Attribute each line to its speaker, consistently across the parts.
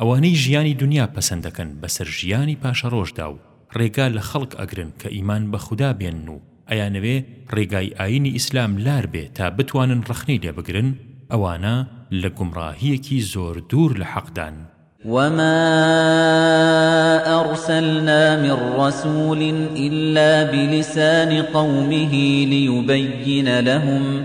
Speaker 1: ئەوانەی ژیانی دونیا پەسەند دەکەن بەسەر ژیانی پاشەڕۆژدا و ڕێگا لە خەڵک ئەگرن کە ئیمان بە خودا بێنن و ئەیانەوێ ڕێگای ئاینی ئیسلام لار بێ تا بتوانن ڕەخنەی لێ بگرن ئەوانە لە گومڕاهیەکی زۆر دوور لە حەق دان.
Speaker 2: وما ارسلنا من رسول الا بلسان قومه ليبين لهم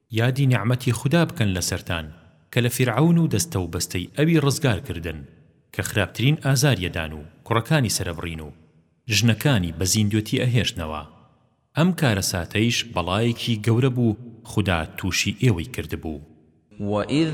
Speaker 1: یادی نیعمەتی خودا بکەن لەسەرتان کە لە فیرعەون و دەستەو بەستەی ئەوی ڕزگار کردن کە خراپترین ئازاریەدان و کوڕەکانی سەرەبڕین و ژنەکانی بە زیندوێتی ئەهێشتنەوە ئەم کارەساتەیش بەڵایەکی گەورە بوو خودا تووشی ئێوەی کردبوو.
Speaker 2: وَإِذْ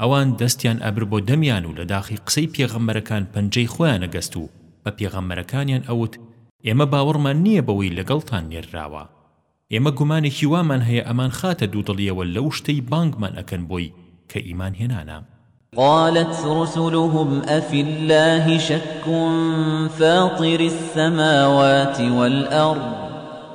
Speaker 1: ئەوان دەستیان ئەبر بۆ دەمیان و لەداخی قسەی پێغەمبەرەکان پەنجەی خۆیان ئەگەست و بە پێغەمبەرەکانیان ئەوت ئێمە باوەڕمان نیە بەوەی لەگەڵتان نێرراوە ئێمە گومانێکی وامان هەیە ئەمان خاتە دوودڵیەوە لەو شتەی بانگمان ئەکەن بۆی کە ئیمان هێنانە.
Speaker 2: قالت رسلهم افی اللە شک فاطر السماوات والارض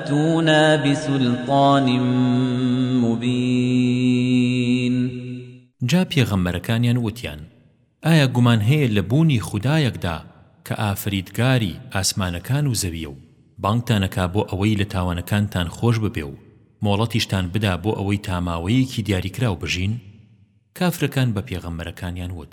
Speaker 2: فَأْتُونَا بِسُلْطَانٍ مُبِینٍ.
Speaker 1: جا پێغەمبەرەکانیان وتیان، ئایا گومان هەیە لە بوونی خودایەکدا کە ئافریدگاری ئاسمانەکان و زەویە و بانگتان ئەکا بۆ ئەوەی لە تاوانەکانتان خۆش ببێ و مۆڵەتیشتان بدا بۆ ئەوەی تا ماوەیەکی دیاریکراو بژین؟ کافرەکان بە پێغەمبەرەکانیان وت،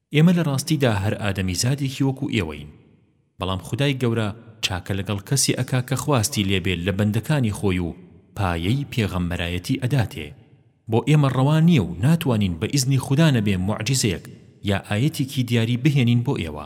Speaker 1: ئێمە لە ڕاستیدا هەر ئادەمیزادێکی وەکو ئێوەین بەڵام خودای گەورە چاکە لەگەڵ کەسێ ئەکا کە خواستی لێ بێ لە بەندەکانی خۆی و پایەی پێغەمبەرایەتی ئەداتێ بۆ ئێمە ڕەوا نیە و ناتوانین بە ئیزنی خودا نەبێ موعجیزەیەک یا ئایەتێکی دیاری بهێنین بۆ ئێوە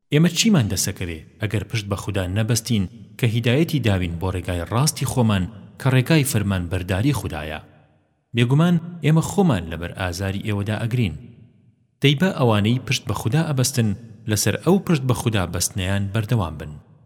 Speaker 1: ئێمە چیمان دەسەکەوێ ئەگەر پشت بە خودا نەبەستین کە هیدایەتی داوین بۆ ڕێگای ڕاستی خۆمان کە ڕێگای فەرمانبەرداری خودایە؟ بێگومان ئێمە خۆمان لەبەر ئازاری ئێوەدا ئەگرین. دەی با ئەوانەی پشت بە خودا ئەبەستن لەسەر ئەو پشت بە خودا بەستنەیان بەردەوام بن.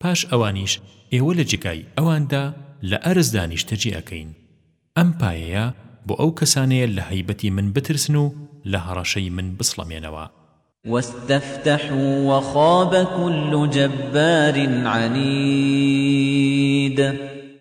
Speaker 1: پاش ئەوانیش ئێوە لە جێگای ئەواندا لە ئەرز دا نیشتەجێ ئەکەین ئەم پایەیە بۆ ئەو کەسانەیە لە هەیبەتی من بترسن و لە هەڕەشەی من بسڵەمێنەوە.
Speaker 2: واستفتحوا وخاب كل جبار عنيد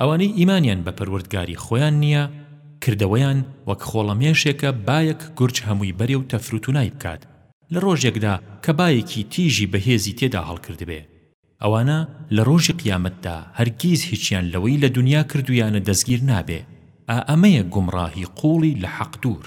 Speaker 1: ئەوانەی ئیمانیان بە پەروەردگاری خۆیان نیە کردەوەیان وەک خۆڵەمێشێکە بایەک گورج هەمووی بەرێ و تەفروتونای بکات لە ڕۆژێکدا کە بایەکی تیژی بەهێزی تێدا هەڵکردبێ ئەوانە لە ڕۆژی قیامەتدا هەرگیز هیچیان لەوەی لە دونیا کردویانە دەستگیر نابێ ئائەمەیە گومڕاهی قوڵی لە حەق دوور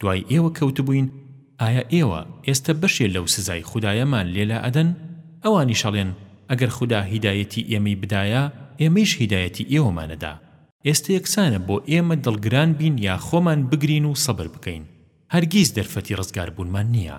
Speaker 1: دوای ئێوە کەوتبووین، ئایا ئێوە ئێستە بەشێ لەو سزای خودایەمان لێ لا ئەدەن؟ ئەوانیش ئەڵێن، ئەگەر خودا هیدایەتی ئێمەی بدایە، ئێمەیش هیدایەتی ئێوەمان ئەدا. ئێستە یەکسانە بۆ ئێمە دڵگران بین یا خۆمان بگرین و سەبر بکەین. هەرگیز دەرفەتی ڕزگاربوونمان نییە.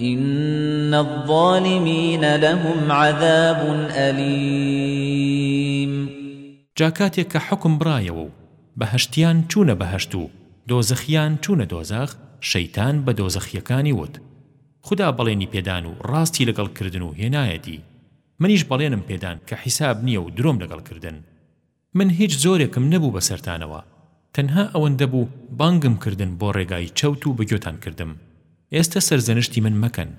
Speaker 2: ان الظالمین لهم عذاب الیم.
Speaker 1: جا کاتێک کە حوکم بڕایەوە و بەهەشتیان چوونە بەهەشت و دۆزەخیان چوونە دۆزەخ شەیتان بە دۆزەخییەکانی وت خودا بەڵێنی پێدان و ڕاستی لەگەڵ کردن و هێنایەتی منیش بەڵێنم پێدان کە حیساب نییە و درۆم لەگەڵ کردن من هیچ زۆرێکم نەبوو بەسەرتانەوە تەنها ئەوەندە بوو بانگم کردن بۆ ڕێگای چەوت و بەگۆتان کردم ئێستە سەرزەنشتی من مەکەن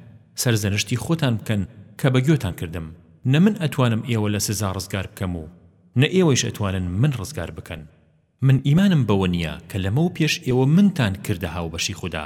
Speaker 1: سەرزەنشتی خۆتان بکەن کە بەگۆتان کردم نە من ئەتوانم ئێوە لە سزا ڕزگار بکەم و نە ئێوەیش ئەتوانن من ڕزگار بکەن من ئیمانم بەوە نیە کە لەمەو پێش ئێوە منتان کردە هاوبەشی خودا.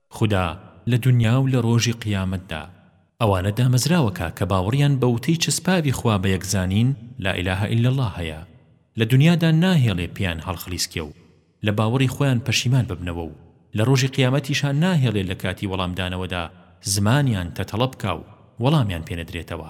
Speaker 1: خودا لە دونیا و لە ڕۆژی قیامەتدا ئەوانە دامەزراوەکا کە باوەڕیان بە وتەی چەسپاوی خوا بە یەک زانین، لا الە الا اللە، هەیە، لە دونیادا ناهێڵێ پێیان هەڵخلیسکێ و لە باوەڕی خۆیان پەشیمان ببنەوە و لە ڕۆژی قیامەتیشا ناهێڵێ لە کاتی وەڵامدانەوەدا زمانیان تەتەڵە بکا و وەڵامیان پێ نەدرێتەوە.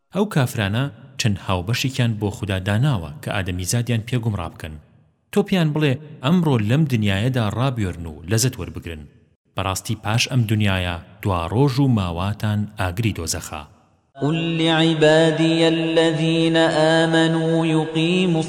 Speaker 1: ئەو کافرانە چەند هاوبەشێکیان بۆ خودا داناوە کە ئادەمیزادیان پێ گومڕا بکەن، تۆ پێیان بڵێ ئەمڕۆ لەم دنیایەدا ڕابوێرن و لەزەت وەربگرن، بەڕاستی پاش ئەم دنیایە دواڕۆژ و ماواتان ئاگری دۆزەخە.
Speaker 2: قل لعبادی الذین آمنوا یقیموا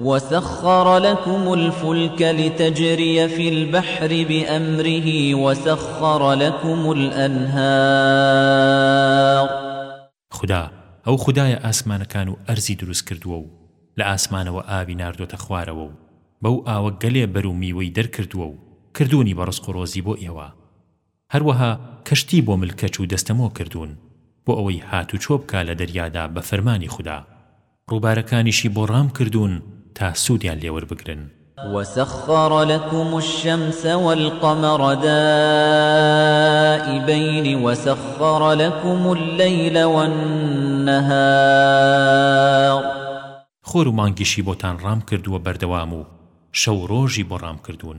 Speaker 2: وسخر لكم الفلک لتجری فی البحر بأمره وسخر لكم الأنهار.
Speaker 1: خودا ئەو خودایە ئاسمانەکان و ئەرزی دروست کردووە و لە ئاسمانەوە ئاوی ناردۆتە خوارەوە و بەو ئاوە گەلێ بەر و میوەی دەرکردووە و کردوونی بە ڕزق و ڕۆزی بۆ ئێوە. هەروەها کەشتی بۆ ملکەچ و دەستەمۆ کردوون بۆ ئەوەی هاتوچۆ بکا لە دەریادا بە فەرمانی خودا، ڕووبارەکانیشی بۆ ڕام کردوون تا سوودیان لێوەربگرن.
Speaker 2: وسخر لکم الشمس والقمر دائبین وسخر لکم اللیل والنهار.
Speaker 1: خۆر و مانگیشی بۆتان ڕام کردووە بەردەوام و شەو و ڕۆژی بۆ ڕام کردوون.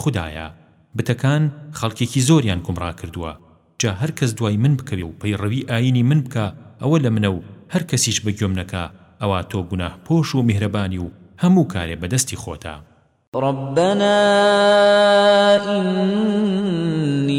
Speaker 1: خودایە بتەکان خەڵکێکی زۆریان گومڕا کردووە، جا هەر کەس دوای من بکەوێ و پەیڕەوی ئایینی من بکا ئەوە لە منە و هەر کەسیش بە گوێم نەکا ئەوا تۆ گوناهپۆش و میهرەبانی و هەموو کارێ بە دەستی خۆتە.
Speaker 2: ربنا اني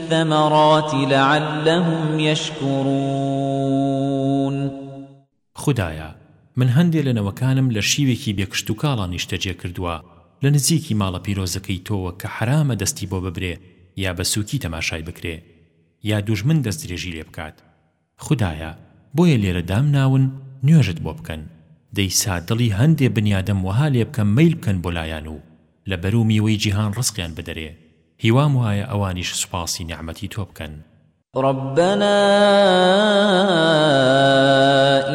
Speaker 2: الثمرات لعلهم يشكرون
Speaker 1: خودایە، من هەندێ لە نەوەکانم لە شیوێکی بێ کشتوکاڵا نیشتەجێ کردووە لە نزیکی ماڵە پیرۆزەکەی تۆوە کە حەرامە دەستی بۆ ببرێ یا بە سووکی تەماشای بکرێ یا دوژمن دەستدرێژی لێ بکات. خودایە بۆیە لێرە دامناون نوێژت بۆ بکەن دەی سا دڵی هەندێ بنیادەم وەها لێ بکە مەیل بکەن بۆ لایان و لە بەرو میوەی جیهان ڕزقیان بدەرێ هیوام وایە ئەوانیش سوپاسی نیعمەتی تۆ بکەن.
Speaker 2: ربنا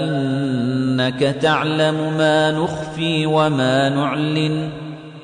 Speaker 2: انک تعلم ما نخفی وما نعلن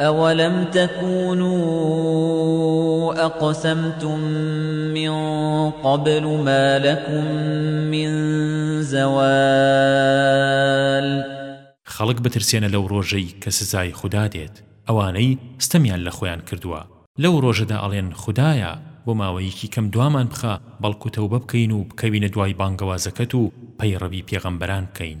Speaker 2: أَوَلَمْ تَکُونُوا أَقْسَمْتُم مِّن قَبْلُ مَا لَکُم مِّن زَوَالٍ
Speaker 1: خەڵک بترسێنە لەو ڕۆژەی کە سزای خودا دێت ئەوانەی ستەمیان لە خۆیان کردووە، لەو ڕۆژەدا ئەڵێن خودایە بۆ ماوەیەکی کەم دوامان بخە بەڵکو تەوبە بکەین و بکەوینە دوای بانگەوازەکەت و پەیڕەوی پێغەمبەران بکەین.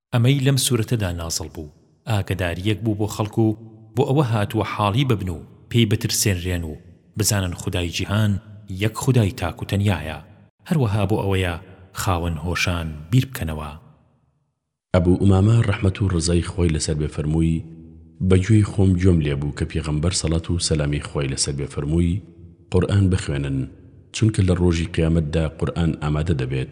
Speaker 1: ئەمەی لەم سورەتەدا نازڵ بوو ئاگەدارییەک بوو بۆ خەڵک و بۆ ئەوە هاتووە حاڵی ببن و پێی بترسێنرێن و بزانن خودای جیهان یەک خودای تاک و تەنیایە، هەروەها بۆ ئەوەیە خاوەن هۆشان بیر بکەنەوە.
Speaker 3: ئەبو ئومامە ڕەحمەت و ڕەزای خوای لەسەر بێ فەرمووی، بە گوێی خۆم گوێم لێ بوو کە پێغەمبەر سەڵات و سەلامی خوای لەسەر بێ فەرمووی، قورئان بخوێنن، چونکە لە ڕۆژی قیامەتدا قورئان ئامادە دەبێت،